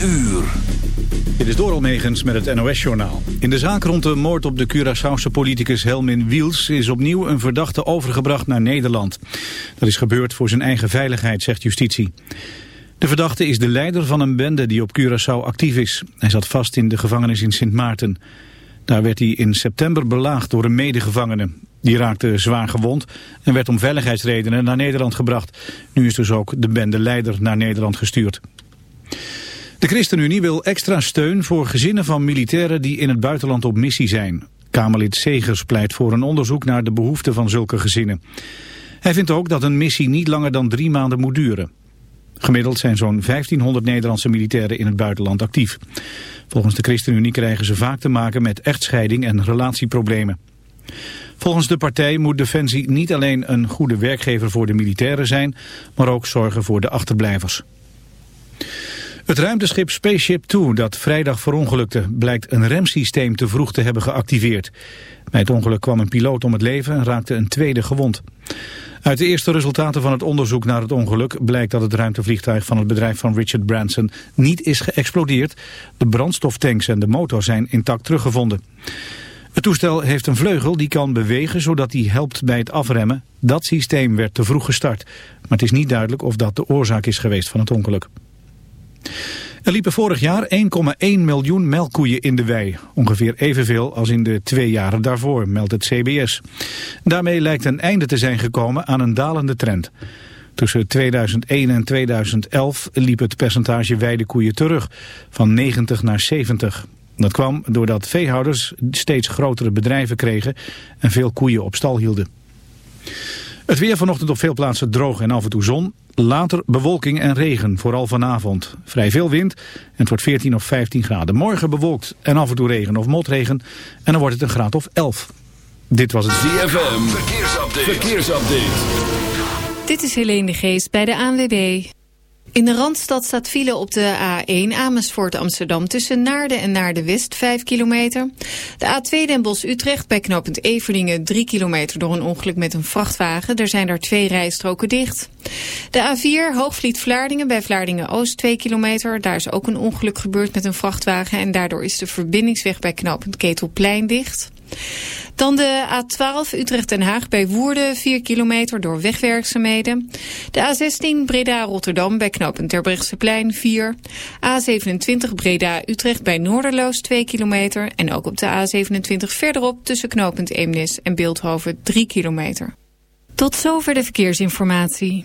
uur. Dit is Doral Megens met het NOS-journaal. In de zaak rond de moord op de Curaçaose politicus Helmin Wiels... is opnieuw een verdachte overgebracht naar Nederland. Dat is gebeurd voor zijn eigen veiligheid, zegt justitie. De verdachte is de leider van een bende die op Curaçao actief is. Hij zat vast in de gevangenis in Sint Maarten. Daar werd hij in september belaagd door een medegevangene. Die raakte zwaar gewond en werd om veiligheidsredenen naar Nederland gebracht. Nu is dus ook de bendeleider naar Nederland gestuurd. De ChristenUnie wil extra steun voor gezinnen van militairen die in het buitenland op missie zijn. Kamerlid Segers pleit voor een onderzoek naar de behoeften van zulke gezinnen. Hij vindt ook dat een missie niet langer dan drie maanden moet duren. Gemiddeld zijn zo'n 1500 Nederlandse militairen in het buitenland actief. Volgens de ChristenUnie krijgen ze vaak te maken met echtscheiding en relatieproblemen. Volgens de partij moet Defensie niet alleen een goede werkgever voor de militairen zijn, maar ook zorgen voor de achterblijvers. Het ruimteschip Spaceship Two, dat vrijdag verongelukte, blijkt een remsysteem te vroeg te hebben geactiveerd. Bij het ongeluk kwam een piloot om het leven en raakte een tweede gewond. Uit de eerste resultaten van het onderzoek naar het ongeluk blijkt dat het ruimtevliegtuig van het bedrijf van Richard Branson niet is geëxplodeerd. De brandstoftanks en de motor zijn intact teruggevonden. Het toestel heeft een vleugel die kan bewegen zodat hij helpt bij het afremmen. Dat systeem werd te vroeg gestart, maar het is niet duidelijk of dat de oorzaak is geweest van het ongeluk. Er liepen vorig jaar 1,1 miljoen melkkoeien in de wei. Ongeveer evenveel als in de twee jaren daarvoor, meldt het CBS. Daarmee lijkt een einde te zijn gekomen aan een dalende trend. Tussen 2001 en 2011 liep het percentage weidekoeien terug, van 90 naar 70. Dat kwam doordat veehouders steeds grotere bedrijven kregen en veel koeien op stal hielden. Het weer vanochtend op veel plaatsen droog en af en toe zon. Later bewolking en regen, vooral vanavond. Vrij veel wind en het wordt 14 of 15 graden. Morgen bewolkt en af en toe regen of motregen. En dan wordt het een graad of 11. Dit was het ZFM. Verkeersupdate. Verkeersupdate. Dit is Helene de Geest bij de ANWB. In de Randstad staat file op de A1 Amersfoort Amsterdam tussen Naarden en Naarden West 5 kilometer. De A2 Den Bosch Utrecht bij knooppunt Everdingen 3 kilometer door een ongeluk met een vrachtwagen. Er zijn daar twee rijstroken dicht. De A4 Hoogvliet Vlaardingen bij Vlaardingen Oost 2 kilometer. Daar is ook een ongeluk gebeurd met een vrachtwagen en daardoor is de verbindingsweg bij knooppunt Ketelplein dicht. Dan de A12 Utrecht-Den Haag bij Woerden, 4 kilometer door wegwerkzaamheden. De A16 Breda-Rotterdam bij knooppunt Terbrechtseplein, 4. A27 Breda-Utrecht bij Noorderloos, 2 kilometer. En ook op de A27 verderop tussen knooppunt Eemnes en Beeldhoven, 3 kilometer. Tot zover de verkeersinformatie.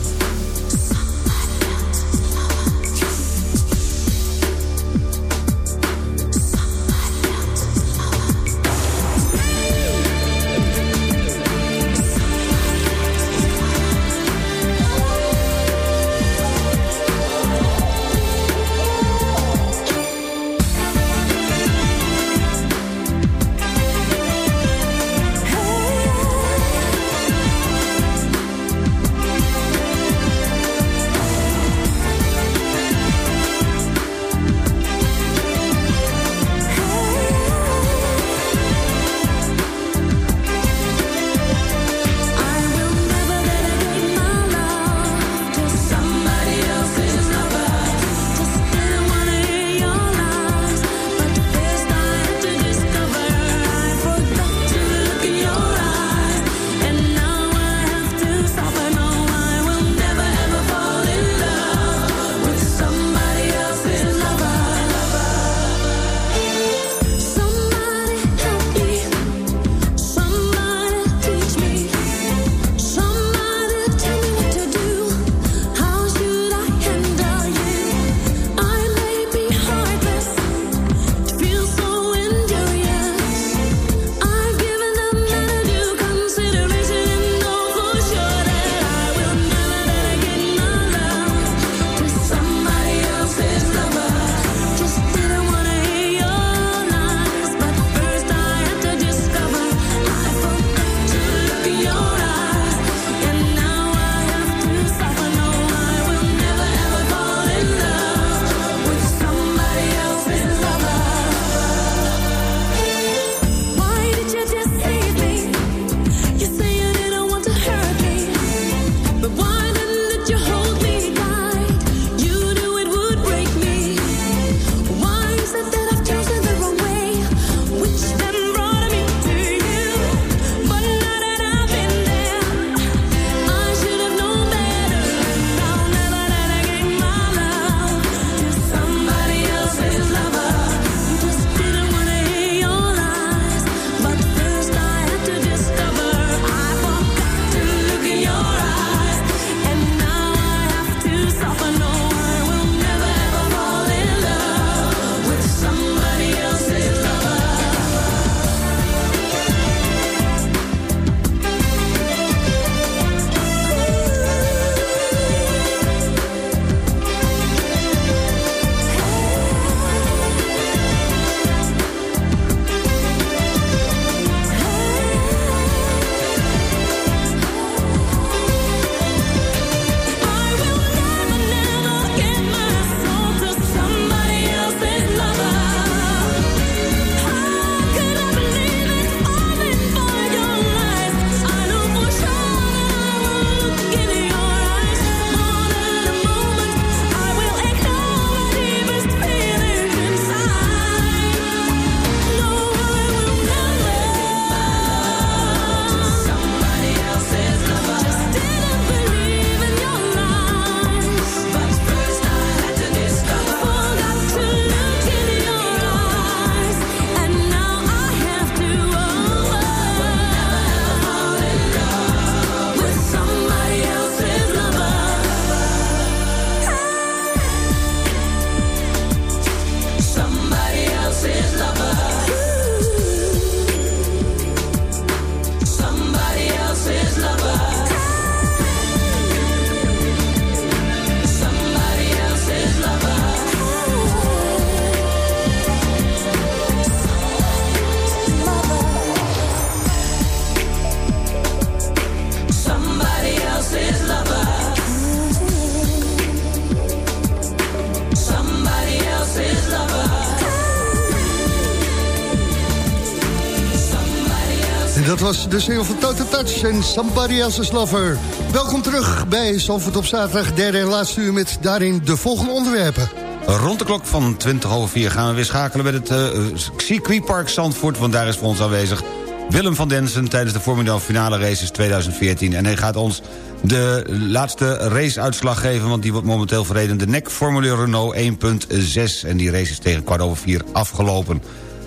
De single van Total Touch en Somebody Else's Lover. Welkom terug bij Zandvoort op zaterdag, derde en laatste uur... met daarin de volgende onderwerpen. Rond de klok van 20 over 4 gaan we weer schakelen met het uh, circuitpark Zandvoort... want daar is voor ons aanwezig Willem van Densen... tijdens de Formule finale races 2014. En hij gaat ons de laatste raceuitslag geven... want die wordt momenteel verreden de NEC Formule Renault 1.6. En die race is tegen kwart over 4 afgelopen.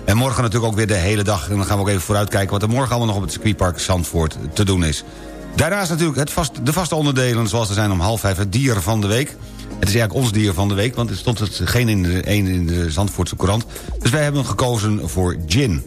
En morgen natuurlijk ook weer de hele dag. En dan gaan we ook even vooruitkijken... wat er morgen allemaal nog op het circuitpark Zandvoort te doen is. Daarnaast natuurlijk het vast, de vaste onderdelen... zoals er zijn om half vijf het dier van de week. Het is eigenlijk ons dier van de week... want er stond het geen in de, een in de Zandvoortse Courant. Dus wij hebben gekozen voor gin.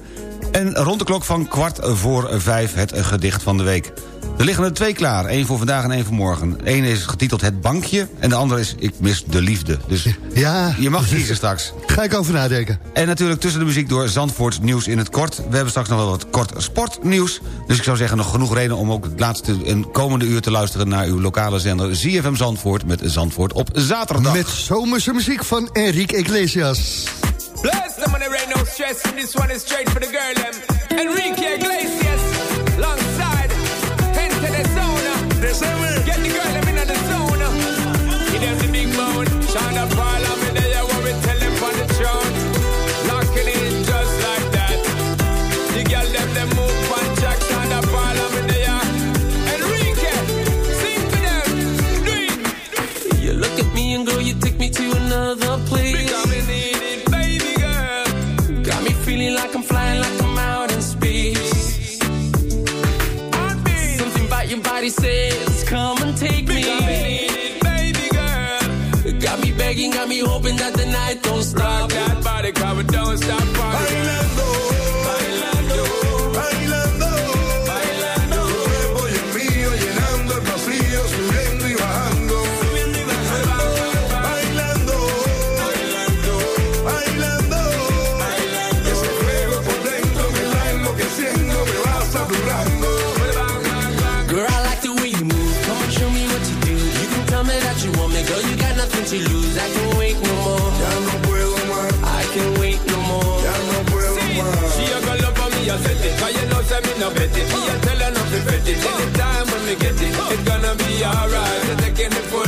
En rond de klok van kwart voor vijf het gedicht van de week. Er liggen er twee klaar, één voor vandaag en één voor morgen. Eén is getiteld Het Bankje en de andere is Ik mis de liefde. Dus ja. je mag kiezen straks. Ga ik over nadenken. En natuurlijk tussen de muziek door Zandvoorts nieuws in het kort. We hebben straks nog wel wat kort sportnieuws. Dus ik zou zeggen nog genoeg reden om ook het laatste en komende uur te luisteren... naar uw lokale zender ZFM Zandvoort met Zandvoort op zaterdag. Met zomerse muziek van Enrique Iglesias. Bless them and there ain't no stress. And this one is straight for the girl, them. Enrique Iglesias, alongside. Enter the zone. Get the girl, them in the zone. Give them the big bone. Shine up all of me there, what we tell them on the throne. Locking in just like that. The girl, them, them move on track. Shine up all of me there. Enrique, sing for them. Do it. You look at me and girl, you take me to another about says, come and take me. Because we need it, baby girl. Got me begging, got me hoping that the night don't Rock stop. that body, come and don't stop partying. It. Anytime when we get it, it's gonna be alright. We're taking the full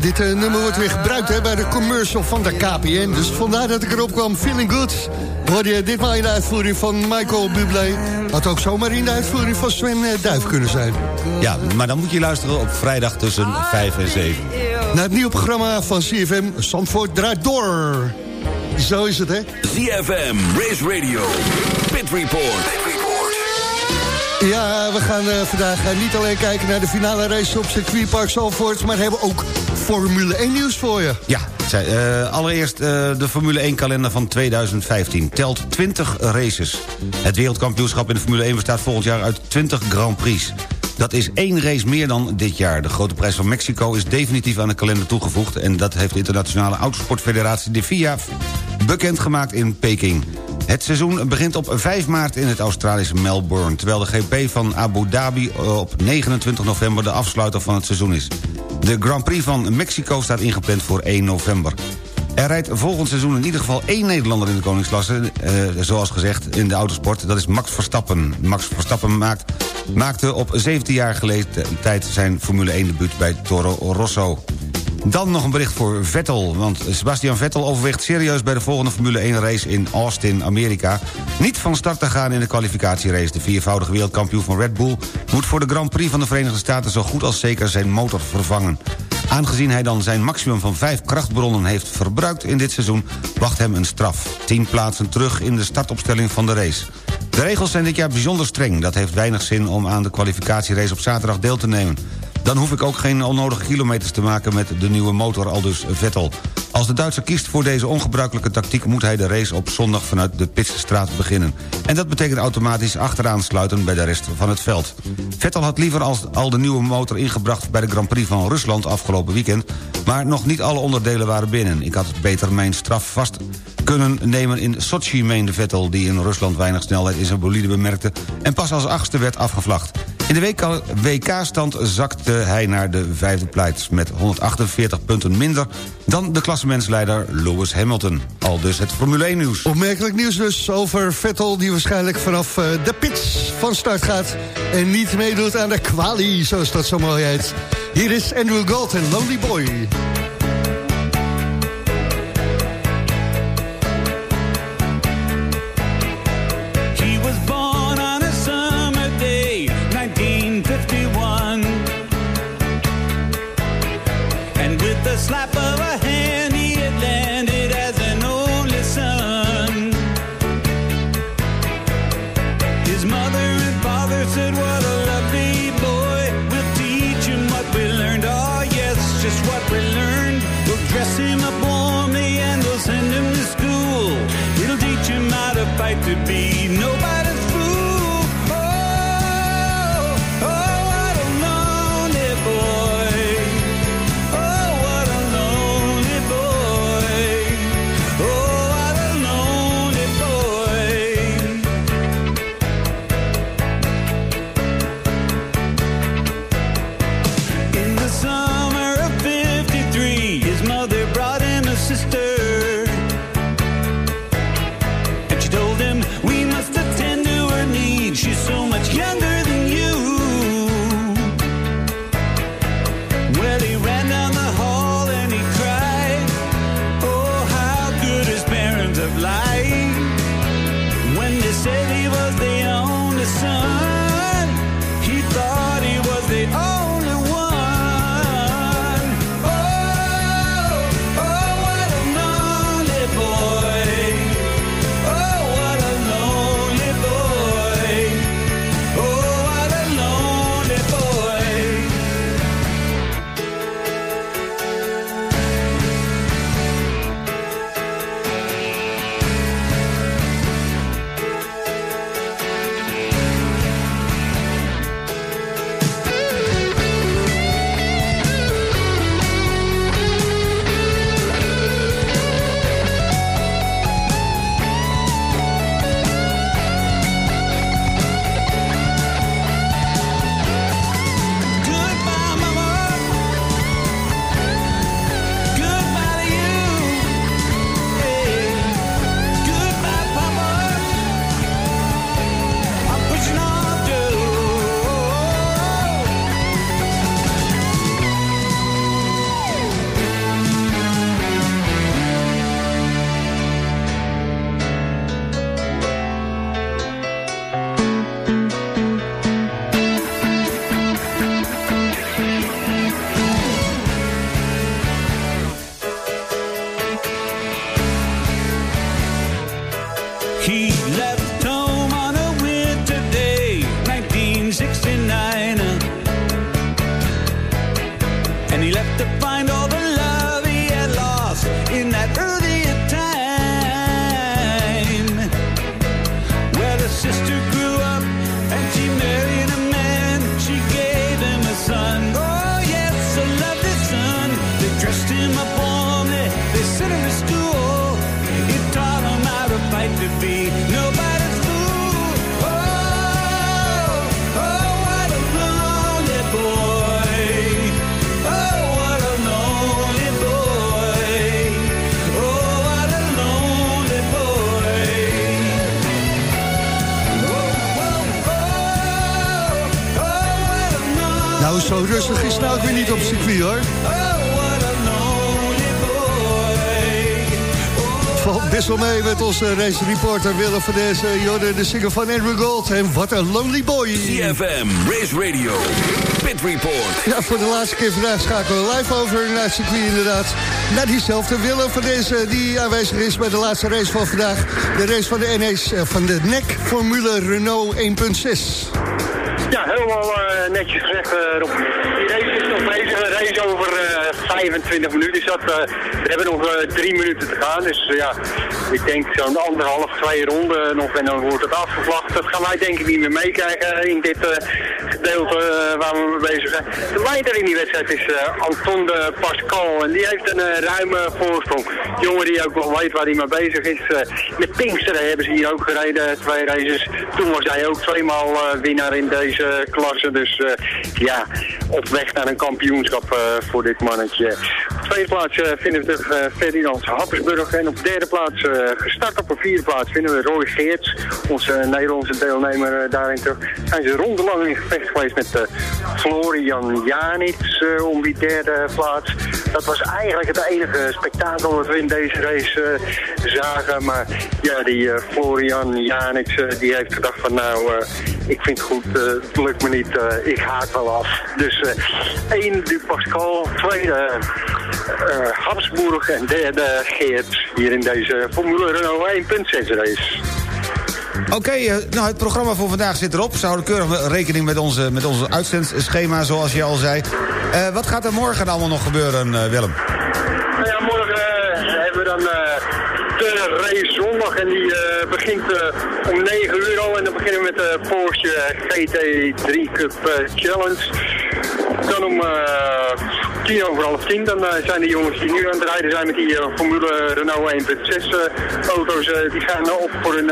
dit eh, nummer wordt weer gebruikt hè, bij de commercial van de KPN. Dus vandaar dat ik erop kwam. Feeling good. Hoorde je ditmaal in de uitvoering van Michael Bublé. Had ook zomaar in de uitvoering van Sven eh, Duif kunnen zijn. Ja, maar dan moet je luisteren op vrijdag tussen 5 en 7. Naar het nieuwe programma van CFM, Zandvoort draait door. Zo is het, hè? ZFM, Race Radio, Pit Report. Ja, we gaan eh, vandaag niet alleen kijken naar de finale race op circuitpark Zandvoort... maar hebben ook Formule 1 nieuws voor je. Ja, eh, allereerst eh, de Formule 1 kalender van 2015. Telt 20 races. Het wereldkampioenschap in de Formule 1 bestaat volgend jaar uit 20 Grand Prix. Dat is één race meer dan dit jaar. De grote prijs van Mexico is definitief aan de kalender toegevoegd... en dat heeft de internationale autosportfederatie de FIA bekendgemaakt in Peking. Het seizoen begint op 5 maart in het Australische Melbourne... terwijl de GP van Abu Dhabi op 29 november de afsluiter van het seizoen is. De Grand Prix van Mexico staat ingepland voor 1 november. Er rijdt volgend seizoen in ieder geval één Nederlander in de koningsklasse... eh, zoals gezegd in de autosport, dat is Max Verstappen. Max Verstappen maakt, maakte op 17-jarige leeftijd zijn Formule 1-debuut bij Toro Rosso. Dan nog een bericht voor Vettel, want Sebastian Vettel overweegt serieus... bij de volgende Formule 1-race in Austin, Amerika... niet van start te gaan in de kwalificatierace. De viervoudige wereldkampioen van Red Bull... moet voor de Grand Prix van de Verenigde Staten... zo goed als zeker zijn motor vervangen. Aangezien hij dan zijn maximum van vijf krachtbronnen heeft verbruikt in dit seizoen... wacht hem een straf. Tien plaatsen terug in de startopstelling van de race. De regels zijn dit jaar bijzonder streng. Dat heeft weinig zin om aan de kwalificatierace op zaterdag deel te nemen. Dan hoef ik ook geen onnodige kilometers te maken met de nieuwe motor, aldus Vettel. Als de Duitser kiest voor deze ongebruikelijke tactiek... moet hij de race op zondag vanuit de Pitstraat beginnen. En dat betekent automatisch achteraan sluiten bij de rest van het veld. Vettel had liever als al de nieuwe motor ingebracht... bij de Grand Prix van Rusland afgelopen weekend... maar nog niet alle onderdelen waren binnen. Ik had beter mijn straf vast kunnen nemen in Sochi, meende Vettel... die in Rusland weinig snelheid in zijn bolide bemerkte... en pas als achtste werd afgevlacht. In de WK-stand zakte hij naar de vijfde plaats... met 148 punten minder dan de klassementsleider Lewis Hamilton. Al dus het Formule 1-nieuws. Opmerkelijk nieuws dus over Vettel... die waarschijnlijk vanaf eh, de pits van start gaat... en niet meedoet aan de quali, zoals dat zo mooi heet. Hier is Andrew Gold en Lonely Boy. Zo rustig is het nou ook weer niet op circuit, hoor. Valt best wel mee met onze race reporter Willem van deze Jorden, de singer van Andrew Gold. En wat een lonely boy. CFM, Race Radio, Pit Report. Ja, voor de laatste keer vandaag schakelen we live over naar het circuit inderdaad. Naar diezelfde Willem van deze die aanwezig is bij de laatste race van vandaag. De race van de NS eh, van de NEC Formule Renault 1.6. Ja, helemaal eh, netjes gezegd, eh, Rob. Die race bezig. Een race over eh, 25 minuten is dat. eh, we hebben nog eh, drie minuten te gaan. Dus eh, ja, ik denk zo'n anderhalf, twee ronden nog en dan wordt het afgevlacht. Dat gaan wij denk ik niet meer meekrijgen in dit eh, gedeelte eh, waar we mee bezig zijn. De leider in die wedstrijd is eh, Anton de Pascal en die heeft een eh, ruime voorsprong. Jongen die ook wel weet waar hij mee bezig is. Met Pinksteren hebben ze hier ook gereden, twee races. Toen was hij ook tweemaal winnaar in deze klasse. Dus ja, op weg naar een kampioenschap voor dit mannetje. Op tweede plaats vinden we eh, Ferdinand Happersburg. En op derde plaats, gestart op een vierde plaats, vinden we Roy Geerts. Onze Nederlandse deelnemer daarin terug. Zijn ze rondelang in gevecht geweest met eh, Florian Janits eh, om die derde plaats. Dat was eigenlijk het enige spektakel dat we in deze race eh, zagen. Maar ja, die Florian Janits die heeft gedacht van nou, ik vind het goed, het lukt me niet, ik haak wel af. Dus één Du Pascal, tweede Habsburg en derde Geert hier in deze Formule Renault 1.6 race. Oké, eh, nou het programma voor vandaag zit erop. Ze houden keurig rekening met onze, met onze uitzendschema, zoals je al zei. Eh, wat gaat er morgen allemaal nog gebeuren, eh, Willem? Nou ja, morgen hebben we dan de race zondag en die begint om 9 uur al en dan beginnen we met de Porsche GT3 Cup Challenge. Dan om tien over half tien, dan eh, zijn de jongens die nu aan het rijden zijn met die eh, Formule Renault 1.6 eh, auto's, die gaan op voor een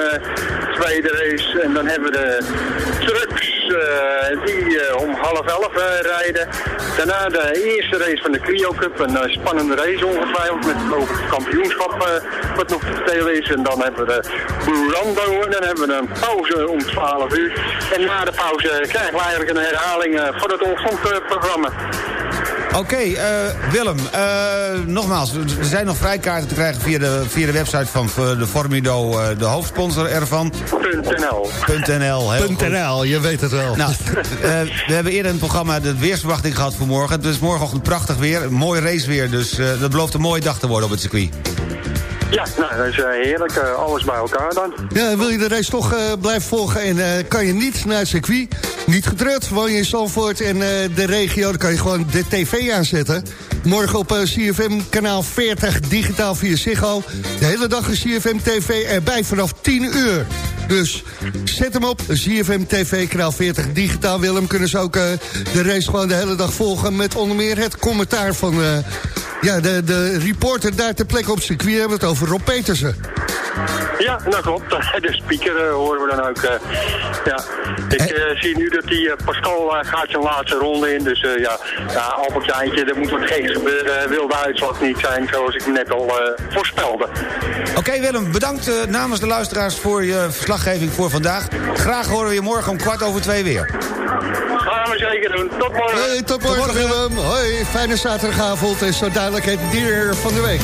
tweede race. En dan hebben we de trucks die om half elf rijden. Daarna de eerste race van de Clio Cup, een spannende race ongetwijfeld met over het kampioenschap wat nog te vertellen is. En dan hebben we de Burando en dan hebben we een pauze om 12 uur. En na de pauze krijgen we eigenlijk een herhaling van het ochtendprogramma. Oké, eh, Willem, eh, nogmaals, er zijn nog vrijkaarten te krijgen via de, via de website van eh, de Formido, eh, de hoofdsponsor ervan. .nl. .nl. .nl, je weet het wel. Nou, eh, we hebben eerder in het programma de weersverwachting gehad voor morgen. Het is morgenochtend prachtig weer, mooi raceweer, dus eh, dat belooft een mooie dag te worden op het circuit. Ja, nou, dat is eh, heerlijk. eh, alles bij elkaar dan. Ja, wil je de race toch eh, blijven volgen en kan je niet naar het circuit? Niet getreurd, woon je in Zandvoort en de regio, dan kan je gewoon de tv aanzetten. Morgen op CFM kanaal 40, digitaal via Ziggo. De hele dag is CFM TV erbij vanaf 10 uur. Dus zet hem op, CFM TV, kanaal 40, digitaal. Willem, kunnen ze ook de race gewoon de hele dag volgen... met onder meer het commentaar van eh, ja, de, de reporter daar ter plekke op circuit. We hebben het over Rob Petersen. Ja, dat klopt. De speaker eh, horen we dan ook. eh, ja. Ik eh, zie nu dat die Pascal gaat zijn laatste ronde in. Dus eh, ja, ja Albert Jaantje, er moet wat geks gebeuren. Wil de uitslag niet zijn zoals ik net al eh, voorspelde. Oké Willem, bedankt namens de luisteraars voor je verslaggeving voor vandaag. Graag horen we je morgen om kwart over twee weer. Gaan we zeker doen. Tot morgen. Hey, tot morgen Willem. Hoi, fijne zaterdagavond en zo dadelijk het dier van de week.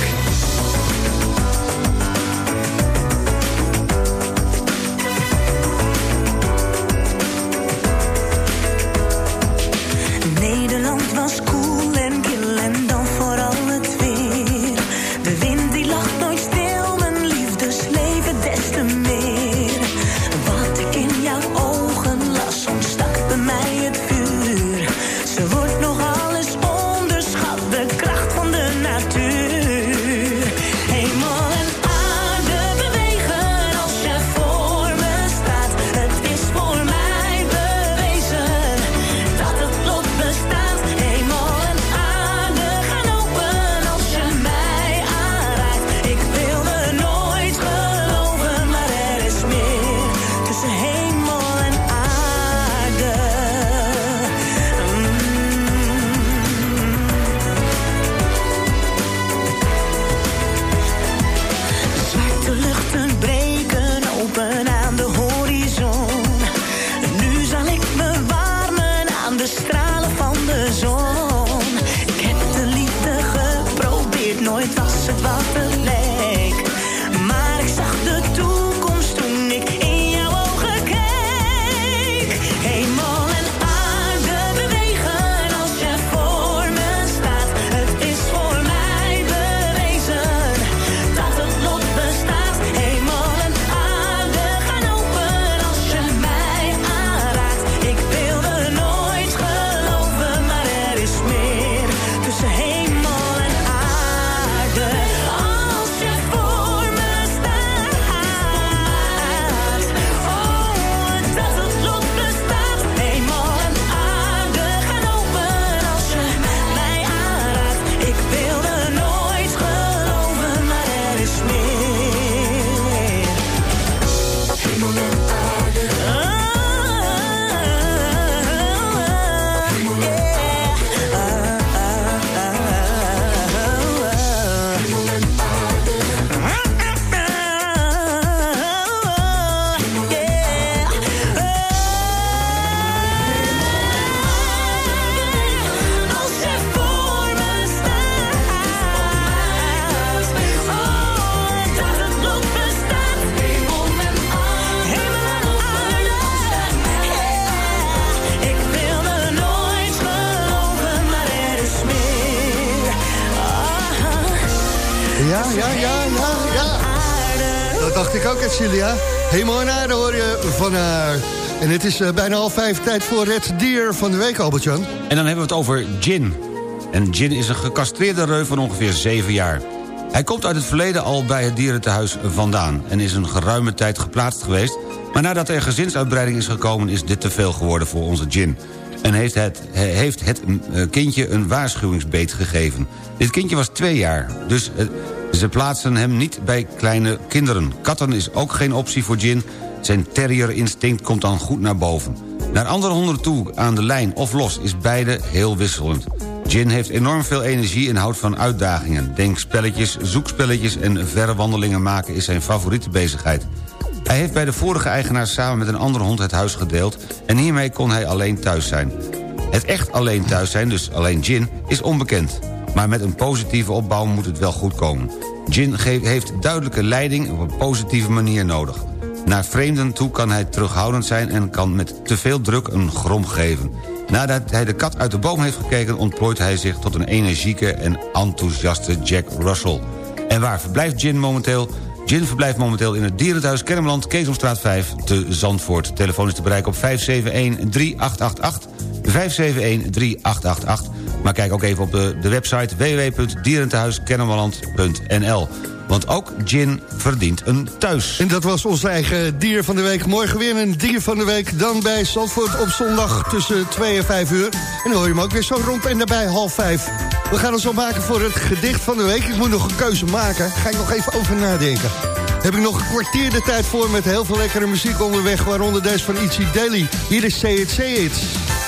En het is eh, bijna half vijf tijd voor het dier van de week, Albert-Jan. En dan hebben we het over Jin. En Jin is een gecastreerde reu van ongeveer 7 jaar. Hij komt uit het verleden al bij het dierentehuis vandaan... en is een geruime tijd geplaatst geweest... maar nadat er gezinsuitbreiding is gekomen... is dit te veel geworden voor onze Jin. En heeft het, heeft het eh, kindje een waarschuwingsbeet gegeven. Dit kindje was twee jaar, dus eh, ze plaatsen hem niet bij kleine kinderen. Katten is ook geen optie voor Jin. Zijn terrierinstinct komt dan goed naar boven. Naar andere honden toe, aan de lijn of los, is beide heel wisselend. Jin heeft enorm veel energie en houdt van uitdagingen. Denkspelletjes, zoekspelletjes en verre wandelingen maken is zijn favoriete bezigheid. Hij heeft bij de vorige eigenaar samen met een andere hond het huis gedeeld... en hiermee kon hij alleen thuis zijn. Het echt alleen thuis zijn, dus alleen Jin, is onbekend. Maar met een positieve opbouw moet het wel goed komen. Jin heeft duidelijke leiding op een positieve manier nodig. Naar vreemden toe kan hij terughoudend zijn... en kan met te veel druk een grom geven. Nadat hij de kat uit de boom heeft gekeken... ontplooit hij zich tot een energieke en enthousiaste Jack Russell. En waar verblijft Jin momenteel? Jin verblijft momenteel in het dierenthuis Kennemerland... Keesomstraat 5 te Zandvoort. Telefoon is te bereiken op 571-3888. 571-3888. Maar kijk ook even op de, de website www.dierentehuiskennemerland.nl. Want ook Jin verdient een thuis. En dat was ons eigen dier van de week. Morgen weer een dier van de week. Dan bij Zandvoort op zondag tussen 2 en 5 uur. En dan hoor je hem ook weer zo rond en daarbij half 5. We gaan ons opmaken voor het gedicht van de week. Ik moet nog een keuze maken. Ga ik nog even over nadenken. Heb ik nog een kwartier de tijd voor met heel veel lekkere muziek onderweg. Waaronder deze van Itchy Daily. Hier is Say It.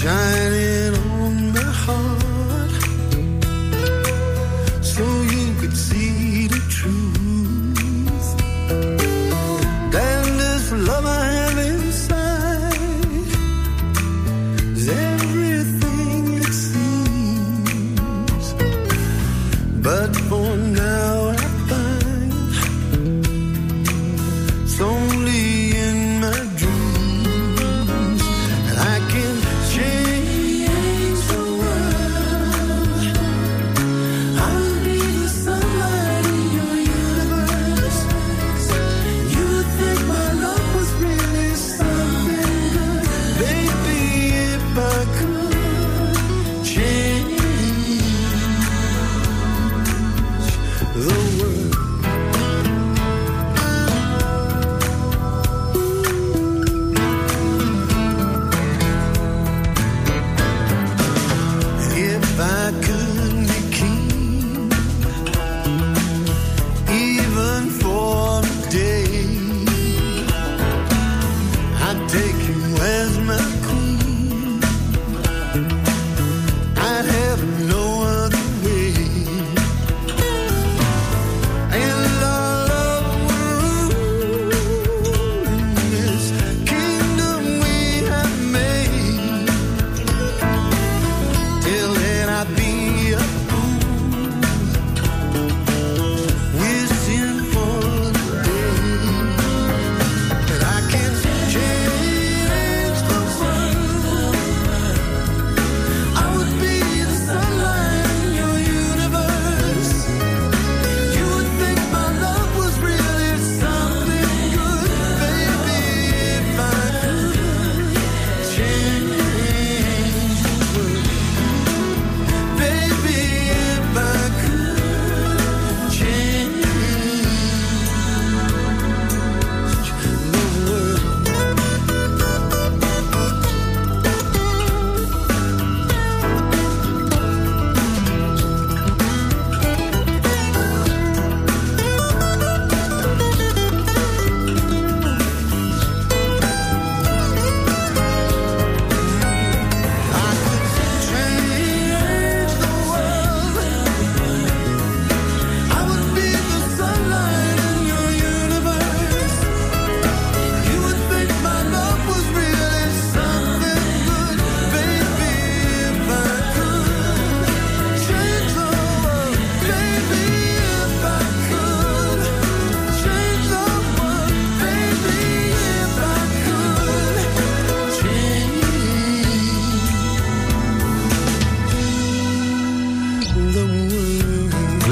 Shining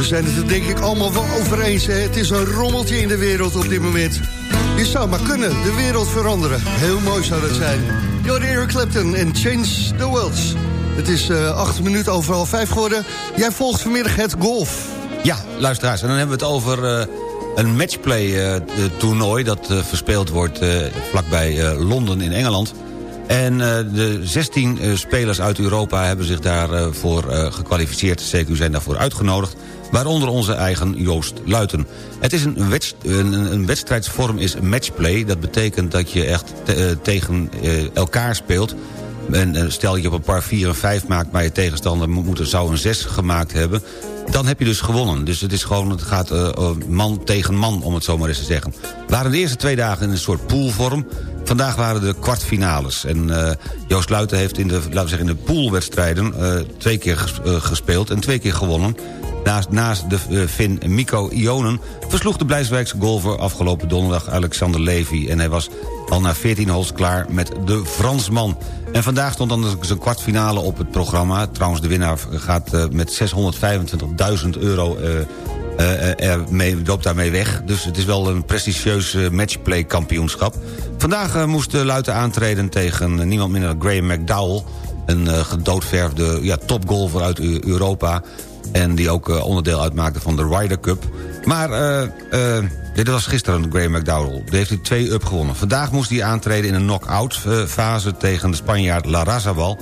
zijn het er denk ik allemaal wel over eens. Hè? Het is een rommeltje in de wereld op dit moment. Je zou maar kunnen, de wereld veranderen. Heel mooi zou dat zijn. Jorde Eric Clapton en Change the World. Het is eh, acht minuten over half vijf geworden. Jij volgt vanmiddag het golf. Ja, luisteraars, en dan hebben we het over eh, een matchplay-toernooi... dat eh, verspeeld wordt vlakbij Londen in Engeland. En de 16 eh, spelers uit Europa hebben zich daarvoor voor eh, gekwalificeerd. CQ zijn daarvoor uitgenodigd. Waaronder onze eigen Joost Luiten. Het is een, een, wedstrijdsvorm is matchplay. Dat betekent dat je echt eh, tegen eh, elkaar speelt. En eh, stel je op een par 4 en 5 maakt... maar je tegenstander moet, zou een 6 gemaakt hebben... dan heb je dus gewonnen. Dus het, is gewoon, het gaat eh, man tegen man, om het zo maar eens te zeggen. Waren de eerste twee dagen in een soort poolvorm. Vandaag waren de kwartfinales. En eh, Joost Luiten heeft in de, laten we zeggen, in de poolwedstrijden... eh, twee keer eh, gespeeld en twee keer gewonnen. Naast, naast de Fin Mikko Ionen versloeg de Blijswijkse golfer afgelopen donderdag Alexander Levy. En hij was al na 14 holes klaar met de Fransman. En vandaag stond dan zijn kwartfinale op het programma. Trouwens, de winnaar gaat met 625.000 euro... eh, eh, er mee, loopt daarmee weg. Dus het is wel een prestigieus eh, matchplay-kampioenschap. Vandaag eh, moest Luiten aantreden tegen niemand minder dan Graham McDowell... een gedoodverfde ja, topgolfer uit Eu- Europa... en die ook onderdeel uitmaakte van de Ryder Cup. Maar eh, dit was gisteren Graham McDowell. Die heeft hij twee up gewonnen. Vandaag moest hij aantreden in een knock-out fase... tegen de Spanjaard Larrazabal...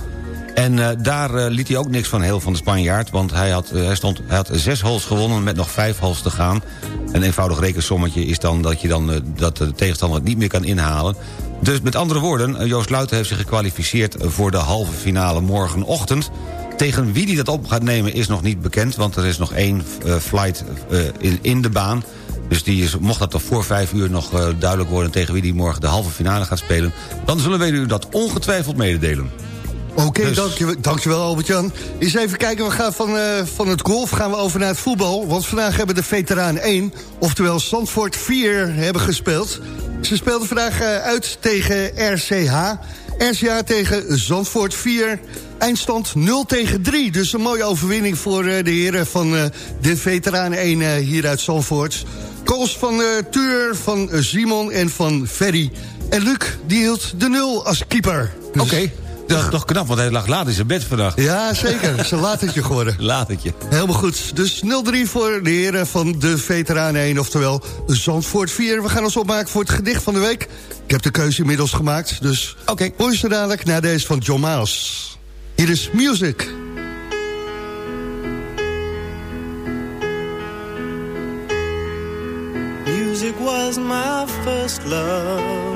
En eh, daar eh, liet hij ook niks van heel van de Spanjaard... want hij had, eh, hij, stond, hij had zes holes gewonnen met nog vijf holes te gaan. Een eenvoudig rekensommetje is dan dat, je dan, dat de tegenstander het niet meer kan inhalen. Dus met andere woorden, Joost Luiten heeft zich gekwalificeerd... voor de halve finale morgenochtend. Tegen wie die dat op gaat nemen is nog niet bekend... want er is nog één flight in, in de baan... Dus die is, mocht dat toch voor vijf uur nog duidelijk worden... tegen wie die morgen de halve finale gaat spelen... dan zullen wij u dat ongetwijfeld mededelen. Oké, Dus- dankjewel, dankjewel Albert-Jan. Eens even kijken, we gaan van, eh, van het golf gaan we over naar het voetbal. Want vandaag hebben de veteraan 1, oftewel Zandvoort 4, hebben gespeeld. Ze speelden vandaag eh, uit tegen RCH. RCH tegen Zandvoort 4. Eindstand 0 tegen 3. Dus een mooie overwinning voor eh, de heren van de veteraan 1 eh, hier uit Zandvoort. Goals van Tuur, van Simon en van Ferry. En Luc, die hield de 0 als keeper. Dus- Oké, dat is toch knap, want hij lag laat in zijn bed vannacht. Ja, zeker. Het is een latertje geworden. Latertje. Helemaal goed. Dus 0-3 voor de heren van de veteranen 1, oftewel Zandvoort 4. We gaan ons opmaken voor het gedicht van de week. Ik heb de keuze inmiddels gemaakt, dus Oké. hoor je zo dadelijk naar deze van John Miles. Hier is Music. Music was my first love,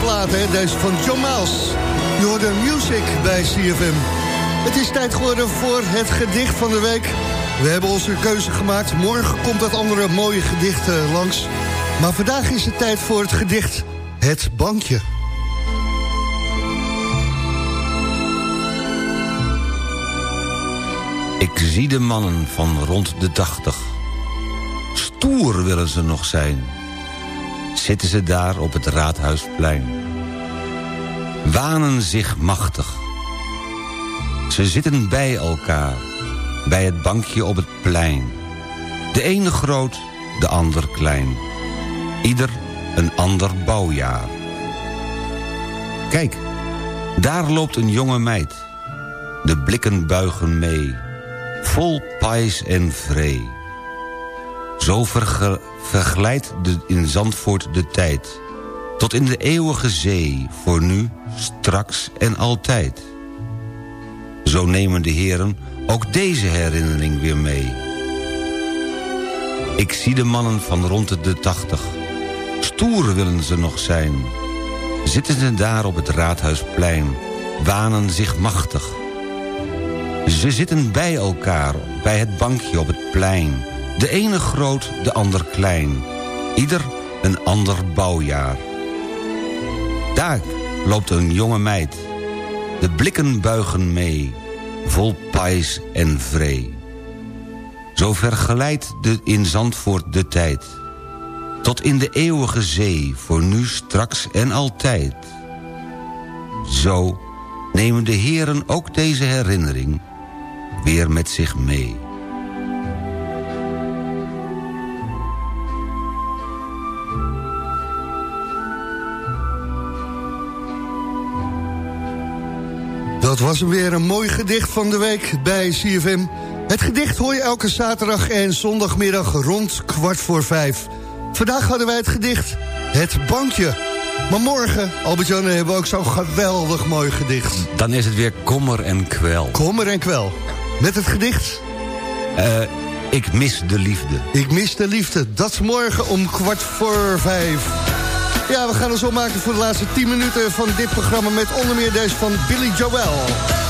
plaat, hè? Deze van John Miles. Je hoorde music bij CFM. Het is tijd geworden voor het gedicht van de week. We hebben onze keuze gemaakt. Morgen komt dat andere mooie gedicht eh, langs. Maar vandaag is het tijd voor het gedicht Het Bankje. Ik zie de mannen van rond de tachtig. Stoer willen ze nog zijn. Zitten ze daar op het Raadhuisplein. Wanen zich machtig. Ze zitten bij elkaar. Bij het bankje op het plein. De ene groot, de ander klein. Ieder een ander bouwjaar. Kijk, daar loopt een jonge meid. De blikken buigen mee vol pais en vree. Zo verge- verglijdt de, in Zandvoort de tijd... tot in de eeuwige zee, voor nu, straks en altijd. Zo nemen de heren ook deze herinnering weer mee. Ik zie de mannen van rond de tachtig. Stoer willen ze nog zijn. Zitten ze daar op het Raadhuisplein, wanen zich machtig... Ze zitten bij elkaar, bij het bankje op het plein. De ene groot, de ander klein. Ieder een ander bouwjaar. Daar loopt een jonge meid. De blikken buigen mee, vol pais en vree. Zo vergelijdt de in Zandvoort de tijd. Tot in de eeuwige zee, voor nu, straks en altijd. Zo nemen de heren ook deze herinnering weer met zich mee. Dat was weer een mooi gedicht van de week bij CFM. Het gedicht hoor je elke zaterdag en zondagmiddag rond kwart voor vijf. Vandaag hadden wij het gedicht Het Bankje. Maar morgen, Albert-Jan, hebben we ook zo'n geweldig mooi gedicht. Dan is het weer kommer en kwel. Kommer en kwel. Met het gedicht? Eh, ik mis de liefde. Ik mis de liefde. Dat is morgen om kwart voor vijf. Ja, we gaan ons opmaken voor de laatste 10 minuten van dit programma... met onder meer deze van Billy Joel.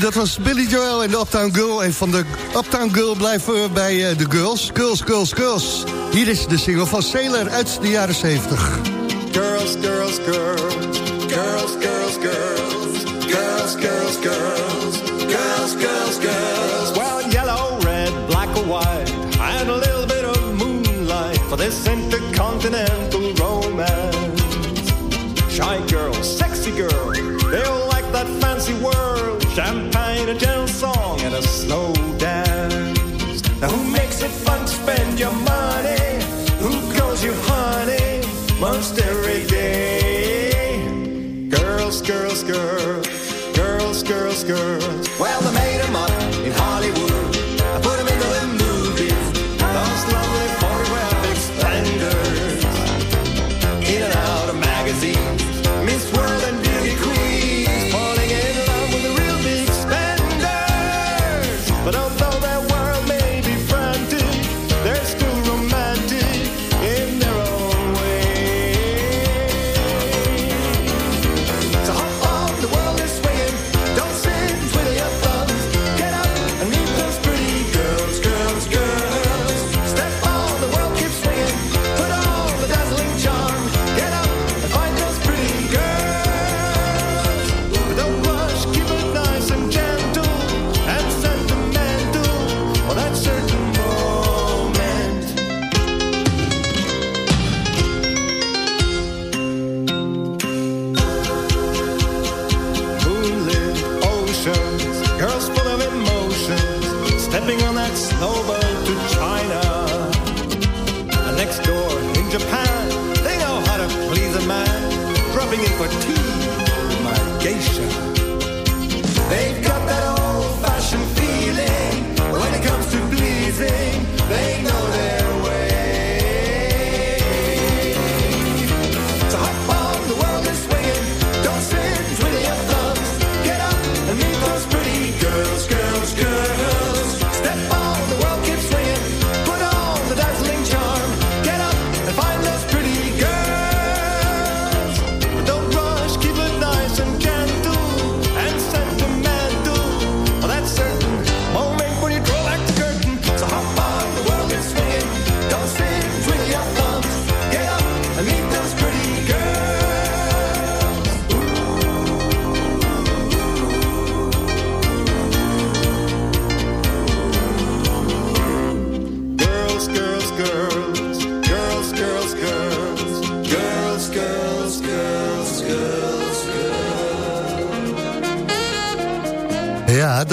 Dat was Billy Joel en de Uptown Girl. En van de Uptown Girl blijven we bij eh, de Girls. Girls, Girls, Girls. Hier is de single van Sailor uit de jaren 70. Girls, girls, girls. Girls, girls, girls. Girls, girls, girls. Girls, girls, girls. Well, yellow, red, black or white, and a little bit of moonlight for this intercontinental romance. Shy girl, sexy girl, they all like that fancy most every day? Girls, girls, girls, girls, girls, girls.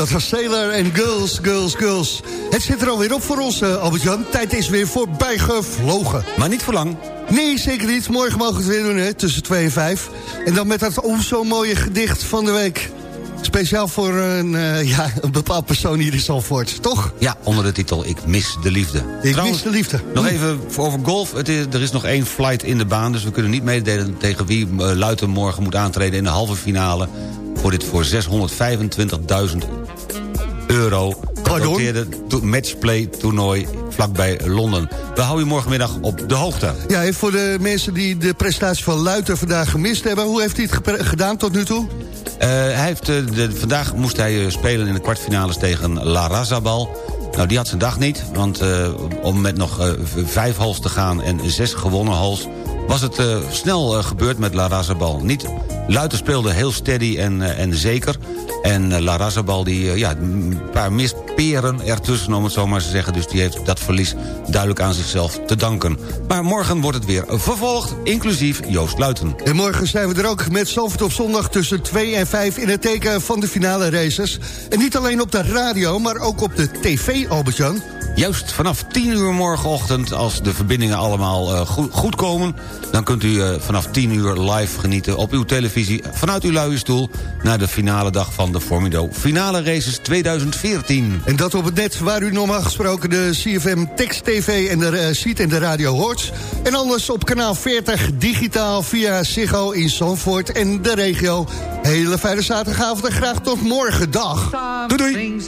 Dat was Sailor en Girls, Girls, Girls. Het zit er alweer op voor ons, eh, Albert-Jan. Tijd is weer voorbij gevlogen. Maar niet voor lang. Nee, zeker niet. Morgen mogen we het weer doen, hè, tussen 2 en 5. En dan met dat oh zo mooie gedicht van de week. Speciaal voor een, eh, ja, een bepaald persoon hier in Zalvoort, toch? Ja, onder de titel Ik mis de liefde. Ik mis de liefde. Nog even voor- over golf. Het is, er is nog één flight in de baan, dus we kunnen niet mededelen tegen wie uh, Luiten morgen moet aantreden in de halve finale. Voor dit voor 625.000 euro to- matchplay toernooi vlakbij Londen. We houden u morgenmiddag op de hoogte. Ja, en voor de mensen die de prestatie van Luiter vandaag gemist hebben... hoe heeft hij het gedaan tot nu toe? Eh, hij heeft, eh, de, vandaag moest hij eh, spelen in de kwartfinales tegen La Razabal. Nou, die had zijn dag niet, want om met nog vijf hals te gaan en zes gewonnen hals... was het snel gebeurd met La Razabal. Niet, Luiter speelde heel steady en, en zeker. En eh, La Razabal, die, eh, ja, een paar misperen ertussen, om het zo maar te zeggen. Dus die heeft dat verlies duidelijk aan zichzelf te danken. Maar morgen wordt het weer vervolgd, inclusief Joost Luiten. En morgen zijn we er ook met Zalvoort op zondag tussen 2 en 5... in het teken van de finale races. En niet alleen op de radio, maar ook op de tv, Albert-Jan. Juist vanaf 10 uur morgenochtend, als de verbindingen allemaal eh, goed, goed komen... dan kunt u eh, vanaf 10 uur live genieten op uw televisie... vanuit uw luie stoel naar de finale dag van de Formido Finale Races 2014. En dat op het net waar u normaal gesproken de CFM Text TV en de, eh, ziet en de radio hoort. En anders op kanaal 40 digitaal via Ziggo in Zandvoort en de regio. Hele fijne zaterdagavond en graag tot morgen. Dag. Some things